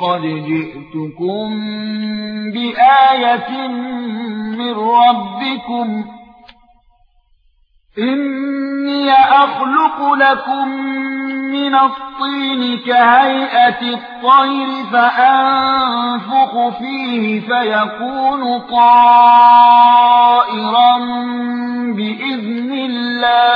قد جئتكم بآية من ربكم إني أخلق لكم من الطين كهيئة الطير فأنفخ فيه فيكون طائرا بإذن الله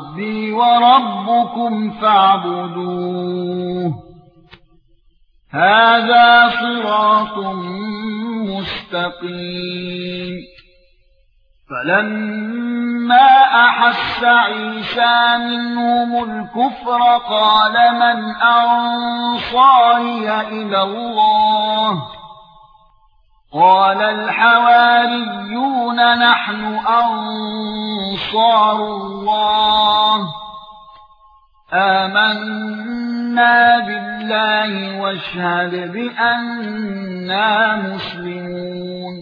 ربي وربكم فاعبدوه. هذا صراط مستقيم. فلما احس عيسى منهم الكفر قال من انصاري إلى الله؟ قال الحواريون نحن انصار الله. آمنا بالله واشهد بأننا مسلمون.